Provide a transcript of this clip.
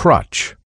crutch.